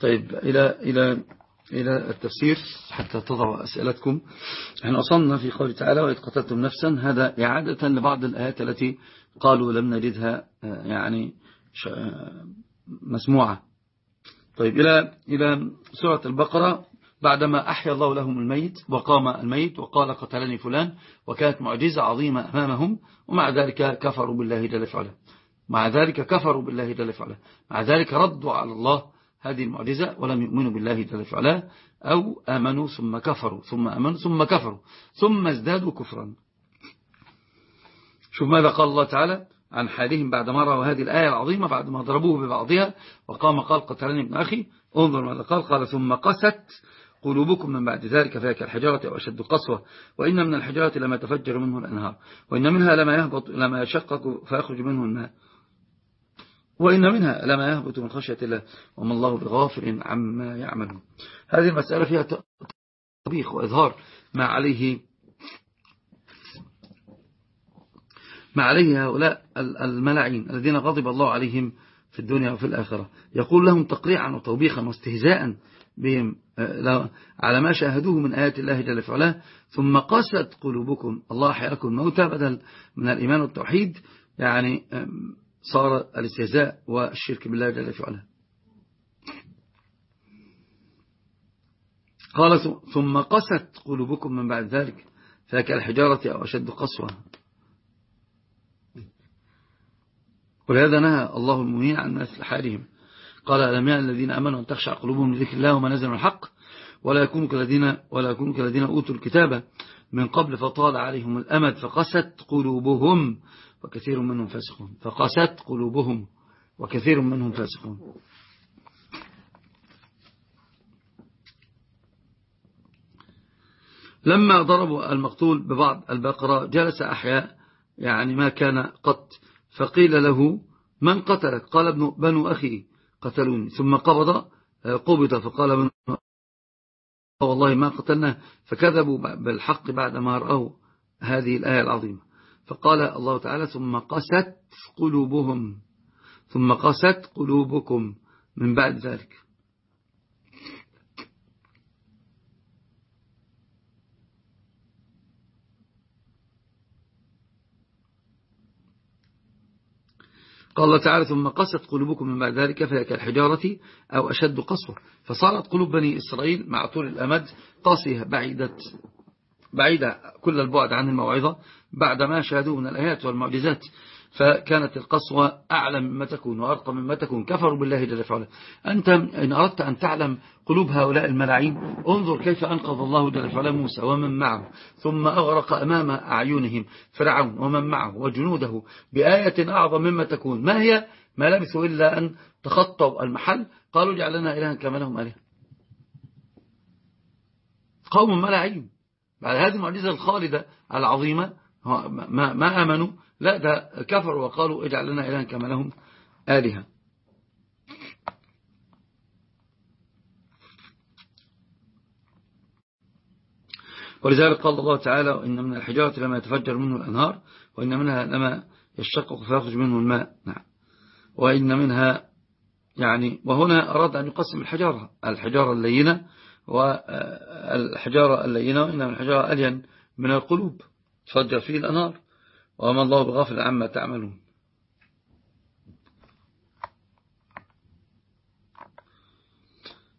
طيب إلى إلى إلى التفسير حتى تضعوا أسئلتكم. إحنا وصلنا في قوله تعالى وإذ قتلتم نفسا هذا إعادة لبعض الآيات التي قالوا لم نجدها آه، يعني آه، مسموعة. طيب إلى إلى سورة البقرة بعدما أحيا الله لهم الميت وقام الميت وقال قتلني فلان وكانت معجزة عظيمة أمامهم ومع ذلك كفروا بالله جل فعلا مع ذلك كفروا بالله جل فعلا مع ذلك ردوا على الله هذه المعجزة ولم يؤمنوا بالله جل فعلا أو آمنوا ثم كفروا ثم آمنوا ثم كفروا ثم ازدادوا كفرا. شوف ماذا قال الله تعالى عن حالهم بعد مرة وهذه الآية العظيمة بعد ما ضربوه ببعضها وقام قال قتلني ابن أخي. انظر ماذا قال قال ثم قست قلوبكم من بعد ذلك فهي كالحجارة أو أشد قسوة وإن من الحجارة لما تفجر منه الأنهار وإن منها لما يهبط لما يشقق فيخرج منه الماء. وإن منها لما يهبط من خشية الله وما الله بغافر عما يعملون. هذه المسألة فيها طبيخ وإظهار ما عليه ما عليه هؤلاء الملعين الذين غضب الله عليهم في الدنيا وفي الآخرة. يقول لهم تقريعا وتوبيخا واستهزاء بهم آه، على ما شاهدوه من آيات الله جل وعلا ثم قست قلوبكم الله حياكم موتى بدل من الإيمان والتوحيد. يعني صار الاستهزاء والشرك بالله جل وعلا. قال ثم قست قلوبكم من بعد ذلك فكالحجارة أو أشد قسوة. ولهذا نهى الله المؤمنين عن مثل حالهم قال ألم يعني الذين أمنوا أن تخشع قلوبهم لذكر الله وما نزل من الحق؟ ولا يكونوا كالذين ولا يكونوا كالذين أوتوا الكتاب من قبل فطال عليهم الأمد فقست قلوبهم وكثير منهم فاسقون. فقست قلوبهم وكثير منهم فاسقون. لما ضربوا المقتول ببعض البقرة جلس أحياء يعني ما كان قط فقيل له من قتلك؟ قال ابن بنو أخي قتلوني. ثم قبض قبض فقال من والله ما قتلنا فكذبوا بالحق بعد ما رأوا هذه الآية العظيمة. فقال الله تعالى ثم قست قلوبهم ثم قست قلوبكم من بعد ذلك. قال الله تعالى ثم قست قلوبكم من بعد ذلك فهي كالحجارة أو أشد قسوة فصارت قلوب بني إسرائيل مع طول الأمد قاسية بعيدة بعيدة كل البعد عن الموعظة بعدما شاهدوا من الآيات والمعجزات. فكانت القسوة أعلى مما تكون وأرقى مما تكون. كفروا بالله جل وعلا. أنت إن أردت أن تعلم قلوب هؤلاء الملاعين انظر كيف أنقذ الله جل وعلا موسى ومن معه ثم أغرق أمام أعينهم فرعون ومن معه وجنوده بآية أعظم مما تكون. ما هي؟ ما لبثوا إلا أن تخطوا المحل. قالوا جعلنا إلها كما لهم آلهة. قوم ملاعين بعد هذه المعجزة الخالدة العظيمة ما آمنوا لا ده كفروا وقالوا اجعل لنا إلها كما لهم آلهة. ولذلك قال الله تعالى إن من الحجارة لما يتفجر منه الأنهار وإن منها لما يشقق فيخرج منه الماء. نعم. وإن منها يعني وهنا أراد أن يقسم الحجارة الحجارة اللينة والحجارة اللينة وإن من الحجارة ألين من القلوب تفجر فيه الأنهار. وما الله بغافل عما تعملون.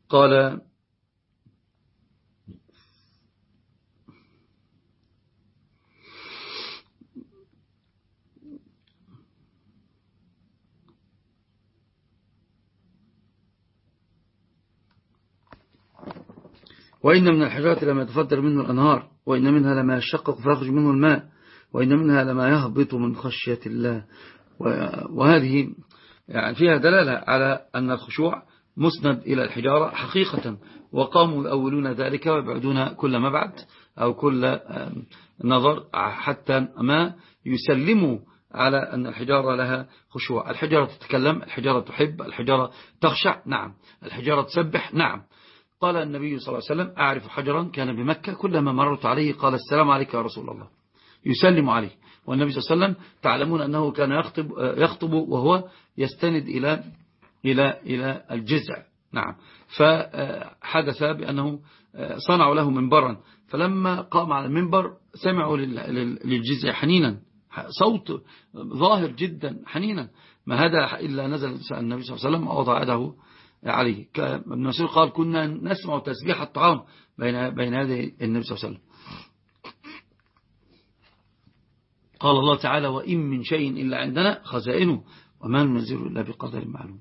قال وإن من الحجارة لما يتفجر منه الأنهار وإن منها لما يشقق فيخرج منه الماء. وإن منها لما يهبط من خشية الله. وهذه يعني فيها دلالة على أن الخشوع مسند إلى الحجارة حقيقة وقاموا يؤولون ذلك ويبعدون كل مبعد أو كل نظر حتى ما يسلموا على أن الحجارة لها خشوع. الحجارة تتكلم الحجارة تحب الحجارة تخشع نعم. الحجارة تسبح نعم. قال النبي صلى الله عليه وسلم أعرف حجرا كان بمكة كلما مررت عليه. قال السلام عليك يا رسول الله. يسلم عليه. والنبي صلى الله عليه وسلم تعلمون أنه كان يخطب, يخطب وهو يستند إلى إلى إلى الجزع. نعم. فحدث بأنه صنعوا له منبرا. فلما قام على المنبر سمعوا للجزء حنينا. صوت ظاهر جدا حنينا. ما هذا إلا نزل النبي صلى الله عليه وسلم ووضع يده عليه. ابن مسعود قال كنا نسمع تسبيح الطعام بين بين هذه النبي صلى الله عليه وسلم. قال الله تعالى وإن من شيء إلا عندنا خزائنه وما ننزل إلا بقدر معلوم.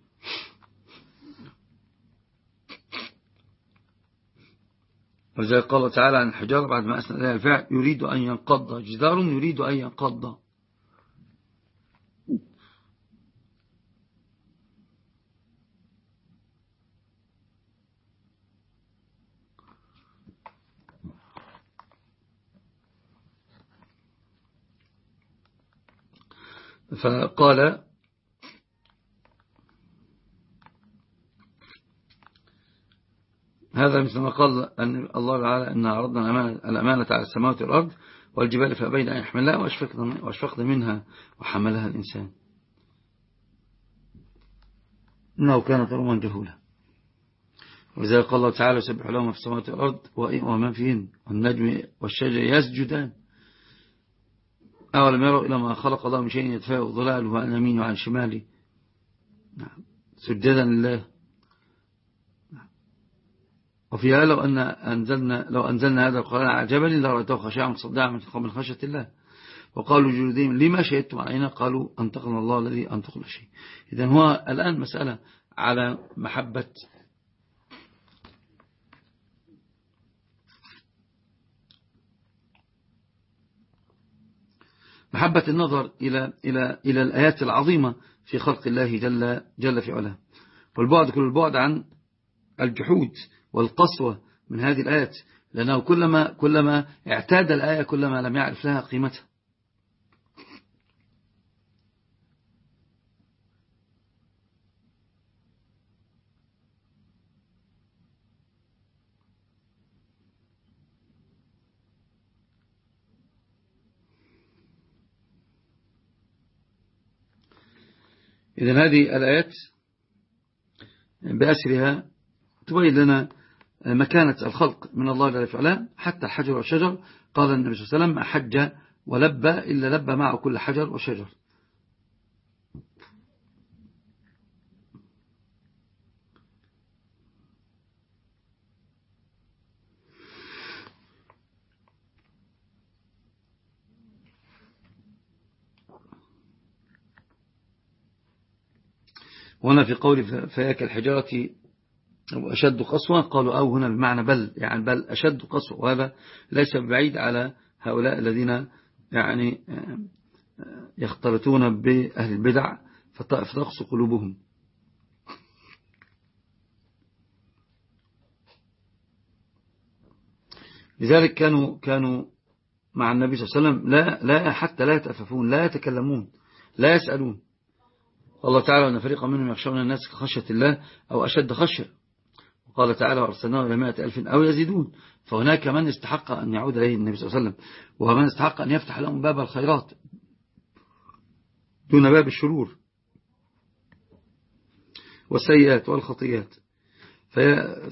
ولذلك قال تعالى عن الحجارة بعد ما أسنى إليها الفعل يريد أن ينقض جدار يريد أن ينقض. فقال هذا مثل ما قال أن الله تعالى أن عرضنا الأمانة على السماوات والأرض والجبال فأبين أن يحملها واشفقنا منها وحملها الإنسان. إنه كان ظلما جهولا. وإذا قال الله تعالى سبح لهم في السماوات والأرض ومن فيهن والنجم والشجر يسجدان. أولم يروا إلى ما خلق الله من شيء يدفع ظلاله عن يمين وعن شماله. نعم. سجدا لله. وفيها لو أن أنزلنا لو أنزلنا هذا القرآن على جبل لرأيته خشاعا متصدعا من خشية الله. وقالوا جلودهم لما شهدتم علينا؟ قالوا أنتقنا الله الذي أنتق كل شيء إذا هو الآن مسألة على محبة محبة النظر إلى, إلى, إلى الآيات العظيمة في خلق الله جل, جل في علاه. والبعد كل البعد عن الجحود والقسوة من هذه الآيات لأنه كلما, كلما اعتاد الآية كلما لم يعرف لها قيمتها. إذن هذه الآيات بأسرها تبين لنا مكانة الخلق من الله جل وعلا حتى الحجر والشجر. قال النبي صلى الله عليه وسلم حج ولبى إلا لبى معه كل حجر وشجر. وهنا في قول فياك الحجارة أشد قسوة قالوا أو هنا بمعنى بل يعني بل أشد قسوة وهذا ليس بعيد على هؤلاء الذين يعني يختلطون بأهل البدع فتقص قلوبهم. لذلك كانوا كانوا مع النبي صلى الله عليه وسلم لا لا حتى لا يتأففون لا يتكلمون لا يسألون. الله تعالى أن فريقا منهم يخشون الناس كخشية الله أو أشد خشية. وقال تعالى وأرسلناه إلى مائة ألف أو يزيدون. فهناك من استحق أن يعود إليه النبي صلى الله عليه وسلم. ومن استحق أن يفتح لهم باب الخيرات دون باب الشرور والسيئات والخطيات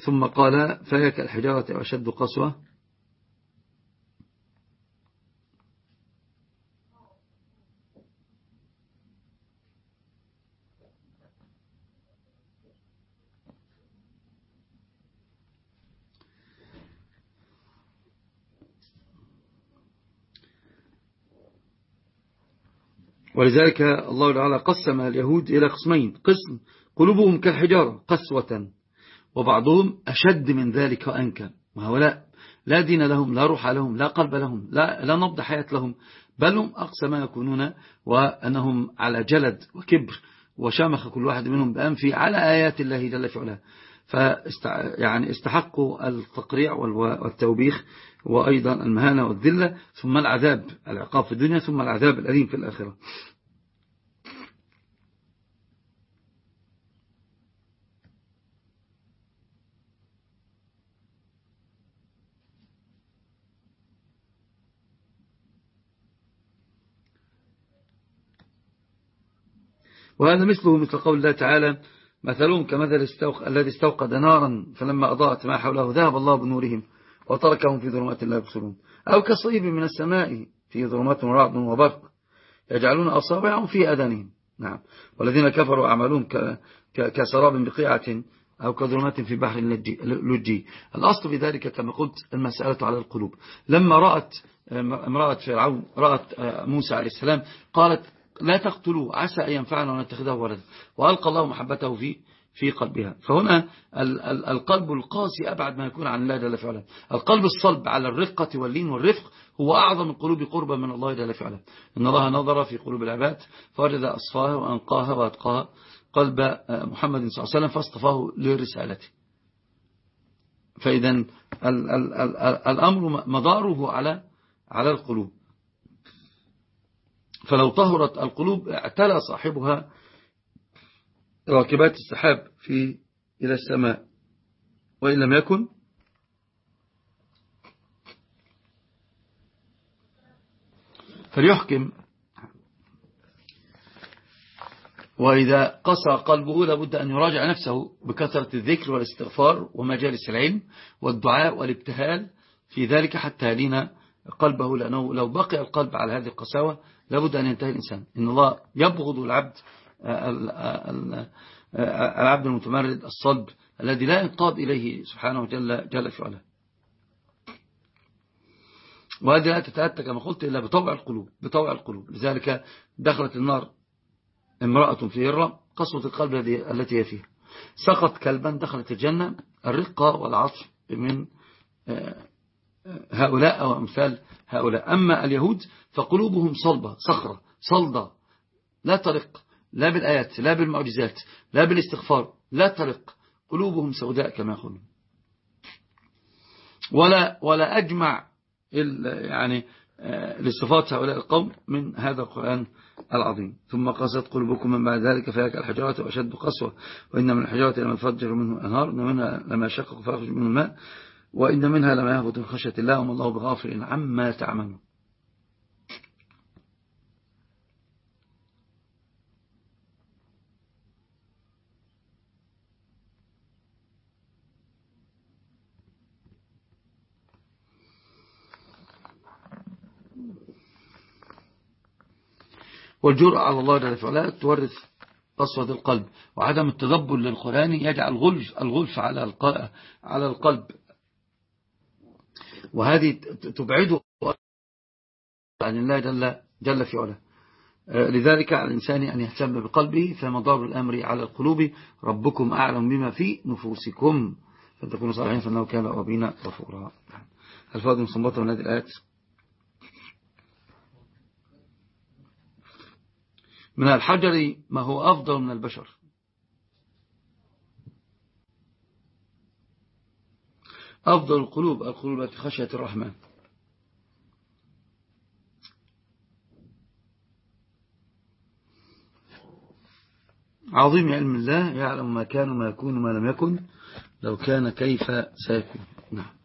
ثم قال فيك الحجارة أشد قسوة. ولذلك الله تعالى قسم اليهود إلى قسمين. قسم قلوبهم كالحجارة قسوة. وبعضهم أشد من ذلك وأنكى وهؤلاء لا. دين لهم لا روح لهم لا قلب لهم لا, لا نبض حياة لهم. بل هم أقصى ما يكونون وأنهم على جلد وكبر. وشامخ كل واحد منهم بأنفي على آيات الله جل في علاه. يعني استحقوا التقريع والتوبيخ وأيضا المهانة والذلة ثم العذاب العقاب في الدنيا ثم العذاب الأليم في الآخرة. وهذا مثله مثل قول الله تعالى مثلهم كمثل الذي استوقد نارا فلما أضاءت ما حوله ذهب الله بنورهم. وتركهم في ظلمات لا يبصرون. أو كصيب من السماء في ظلمات رعد وبرق يجعلون أصابعهم في أذانهم. نعم. والذين كفروا أعمالهم كسراب بقيعة أو كظلمات في بحر لجي الأصل في ذلك كما قلت المسألة على القلوب. لما رأت امرأة فرعون رأت موسى عليه السلام قالت لا تقتلوه عسى أن ينفعنا ونتخذه ولدا. وألقى الله محبته في في قلبها. فهنا القلب القاسي أبعد ما يكون عن الله جل فعلا القلب الصلب على الرقة واللين والرفق هو أعظم القلوب قربا من الله جل فعلا إن الله نظر في قلوب العباد فوجد أصفاها وأنقاها وأتقاها قلب محمد صلى الله عليه وسلم فاصطفاه لرسالته. فإذا الأمر مداره على على القلوب. فلو طهرت القلوب اعتلى صاحبها راكبات السحاب في إلى السماء. وإن لم يكن فليحكم. وإذا قسى قلبه لابد أن يراجع نفسه بكثرة الذكر والاستغفار ومجالس العلم والدعاء والابتهال في ذلك حتى يلين قلبه. لأنه لو بقي القلب على هذه القساوة لابد أن ينتهي الإنسان. إن الله يبغض العبد العبد المتمرد الصلب الذي لا ينقاد إليه سبحانه جل, جل في علاه وهذه لا تتأتى كما قلت إلا بطوع القلوب بطوع القلوب. لذلك دخلت النار امرأة في هرة قسوة القلب التي هي فيها. سقط كلبا دخلت الجنة. الرقة والعطف من آه، هؤلاء أو أمثال هؤلاء. أما اليهود فقلوبهم صلبة صخرة صلدة لا طريق لا بالآيات لا بالمعجزات لا بالاستغفار لا طريق قلوبهم سوداء كما يقولون. ولا ولا أجمع يعني آه، لصفات هؤلاء القوم من هذا القرآن العظيم. ثم قست قلوبكم من بعد ذلك فهيك الحجارة وأشد قسوة. وإن من الحجارة لما يفجر منه أنهار وإن منها لما يشقق فيخرج منه الماء وإن منها لما يهبط من خشية الله وما الله بغافل عما تعملون. والجرأة على الله جل وعلا تورث قسوة القلب. وعدم التدبر للقرآن يجعل غلف الغلف على على القلب. وهذه تبعده عن الله جل, جل في علاه. لذلك على الإنسان أن يهتم بقلبه فمدار الأمر على القلوب. ربكم أعلم بما في نفوسكم. فتكونوا صالحين فإنه كان ربنا غفورا. الفاظ مصنبطة من هذه الآيات. من الحجر ما هو أفضل من البشر. أفضل القلوب القلوب التي خشية الرحمن. عظيم علم الله يعلم ما كان وما يكون وما لم يكن. لو كان كيف سيكون. نعم.